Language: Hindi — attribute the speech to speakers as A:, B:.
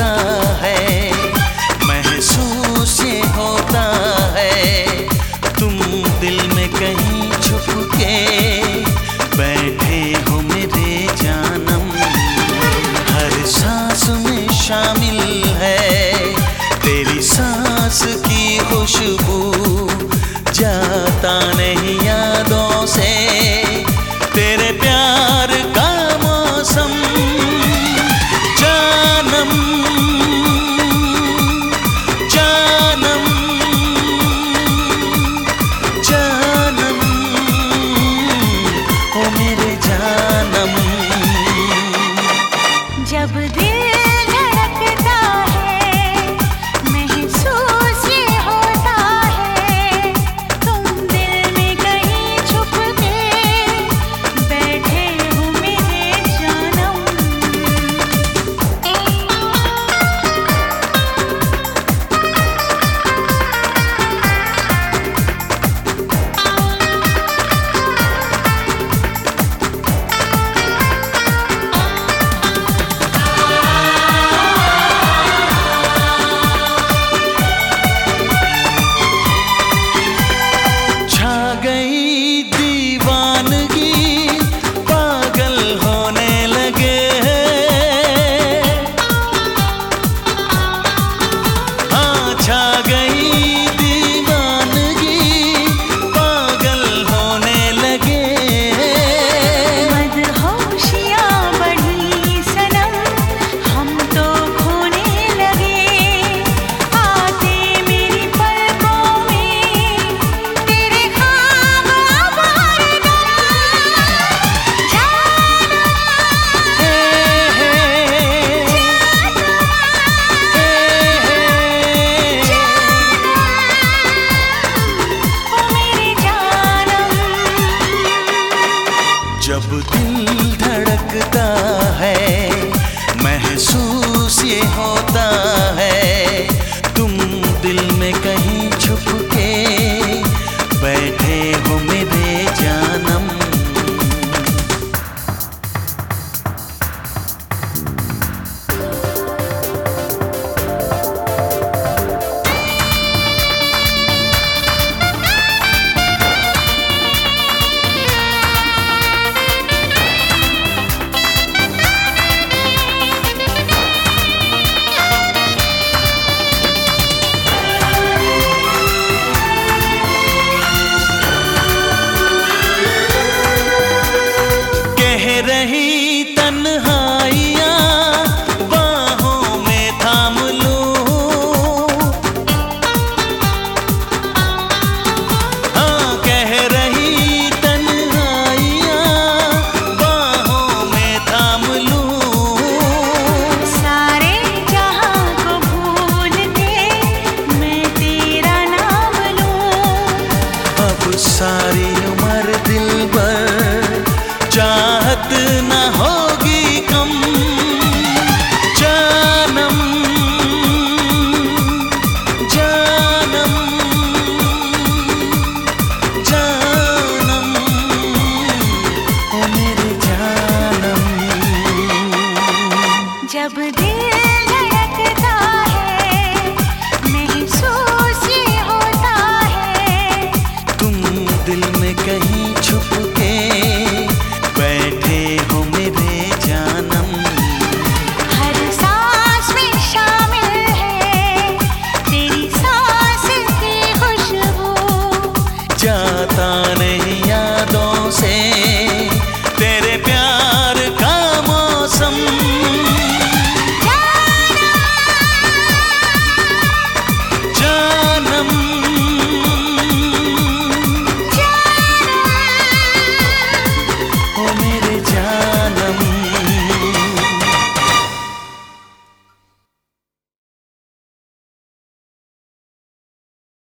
A: होता है,
B: महसूस ये होता है। तुम दिल में कहीं छुप के बैठे हो मेरे जानम। हर
A: सांस में शामिल है,
B: तेरी
A: सांस की खुशबू जाता
B: जब दिल धड़कता है महसूस ये होता है
A: तुम दिल में कहीं छुप
B: नहीं
A: contigo.